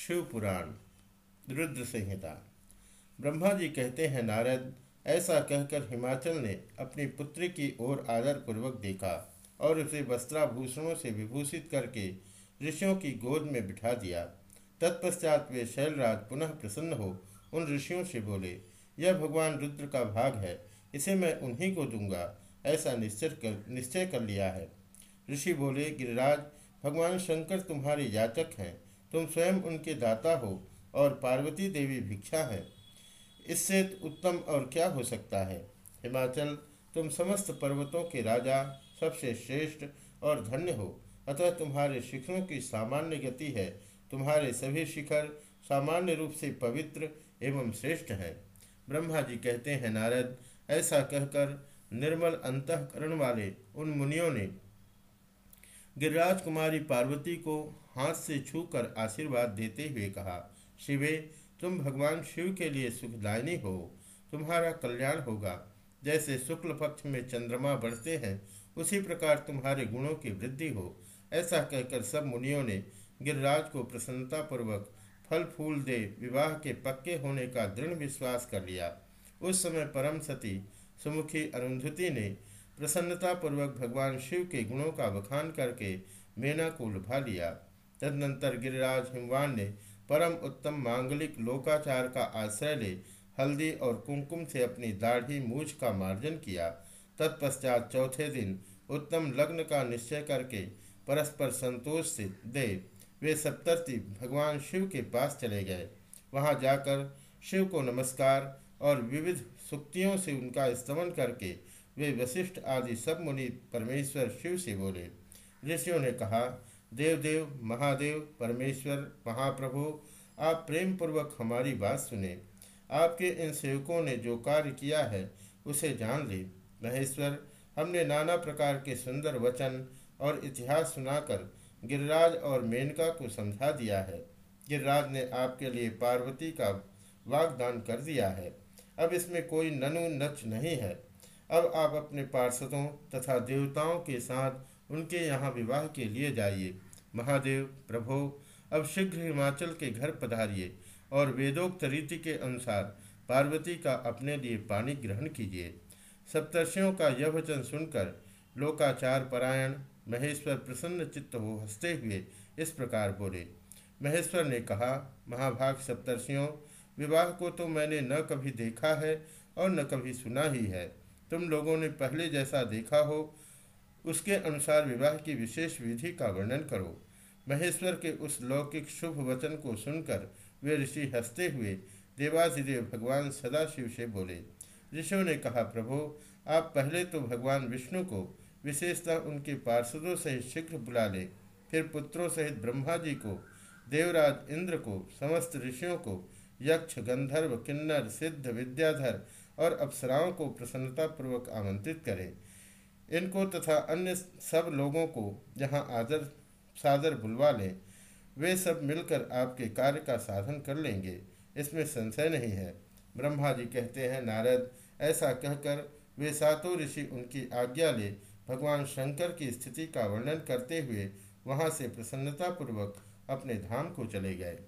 शिव पुराण रुद्र संहिता। ब्रह्मा जी कहते हैं, नारद, ऐसा कहकर हिमाचल ने अपनी पुत्री की ओर आदरपूर्वक देखा और उसे वस्त्राभूषणों से विभूषित करके ऋषियों की गोद में बिठा दिया। तत्पश्चात वे शैलराज पुनः प्रसन्न हो उन ऋषियों से बोले, यह भगवान रुद्र का भाग है, इसे मैं उन्हीं को दूँगा, ऐसा निश्चय कर निश्चय कर लिया है। ऋषि बोले, गिरिराज, भगवान शंकर तुम्हारे याचक हैं तुम स्वयं उनके दाता हो और पार्वती देवी भिक्षा है। इससे उत्तम और क्या हो सकता है? हिमाचल, तुम समस्त पर्वतों के राजा, सबसे श्रेष्ठ और धन्य हो। अतः तुम्हारे शिखरों की सामान्य गति है। तुम्हारे सभी शिखर सामान्य रूप से पवित्र एवं श्रेष्ठ है। ब्रह्मा जी कहते हैं, नारद, ऐसा कहकर निर्मल अंतकरण वाले उन मुनियों ने गिरिराज कुमारी पार्वती को हाथ से छूकर आशीर्वाद देते हुए कहा, शिवे, तुम भगवान शिव के लिए सुखदायनी हो। तुम्हारा कल्याण होगा। जैसे शुक्ल पक्ष में चंद्रमा बढ़ते हैं, उसी प्रकार तुम्हारे गुणों की वृद्धि हो। ऐसा कहकर सब मुनियों ने गिरिराज को प्रसन्नतापूर्वक फल फूल दे विवाह के पक्के होने का दृढ़ विश्वास कर लिया। उस समय परम सती सुमुखी अरुंधति ने प्रसन्नतापूर्वक भगवान शिव के गुणों का बखान करके मेना को लुभा लिया। तदनंतर गिरिराज हिमवान ने परम उत्तम मांगलिक लोकाचार का आश्रय ले, हल्दी और कुमकुम से अपनी दाढ़ी मूछ का मार्जन किया। तत्पश्चात चौथे दिन उत्तम लग्न का निश्चय करके परस्पर संतोष से दे, वे सप्तर्षि भगवान शिव के पास चले गए। वहाँ जाकर शिव को नमस्कार और विविध सुक्तियों से उनका स्तमन करके वे वशिष्ठ आदि सब मुनि परमेश्वर शिव से बोले। ऋषियों ने कहा देव देव महादेव, परमेश्वर, महाप्रभु, आप प्रेम पूर्वक हमारी बात सुने। आपके इन सेवकों ने जो कार्य किया है, उसे जान ली। महेश्वर, हमने नाना प्रकार के सुंदर वचन और इतिहास सुनाकर गिरिराज और मेनका को समझा दिया है। गिरिराज ने आपके लिए पार्वती का वागदान कर दिया है। अब इसमें कोई ननु नच नहीं है। अब आप अपने पार्षदों तथा देवताओं के साथ उनके यहाँ विवाह के लिए जाइए। महादेव, प्रभो, अब शीघ्र हिमाचल के घर पधारिए और वेदोक्त रीति के अनुसार पार्वती का अपने लिए पानी ग्रहण कीजिए। सप्तर्षियों का यह वचन सुनकर लोकाचार परायण, महेश्वर प्रसन्न चित्त हो हँसते हुए इस प्रकार बोले। महेश्वर ने कहा, महाभाग सप्तर्षियों, विवाह को तो मैंने न कभी देखा है और न कभी सुना ही है। तुम लोगों ने पहले जैसा देखा हो, उसके अनुसार विवाह की विशेष विधि का वर्णन करो। महेश्वर के उस लौकिक शुभ वचन को सुनकर वे ऋषि हँसते हुए देवाधिदेव भगवान सदाशिव से बोले, ऋषियों ने कहा, प्रभु, आप पहले तो भगवान विष्णु को विशेषतः उनके पार्षदों सहित शीघ्र बुला ले, फिर पुत्रों सहित ब्रह्मा जी को, देवराज इंद्र को, समस्त ऋषियों को, यक्ष, गंधर्व, किन्नर, सिद्ध, विद्याधर और अप्सराओं को प्रसन्नतापूर्वक आमंत्रित करें। इनको तथा अन्य सब लोगों को जहाँ आदर सादर बुलवा लें, वे सब मिलकर आपके कार्य का साधन कर लेंगे। इसमें संशय नहीं है। ब्रह्मा जी कहते हैं, नारद, ऐसा कहकर वे सातों ऋषि उनकी आज्ञा ले, भगवान शंकर की स्थिति का वर्णन करते हुए वहाँ से प्रसन्नतापूर्वक अपने धाम को चले गए।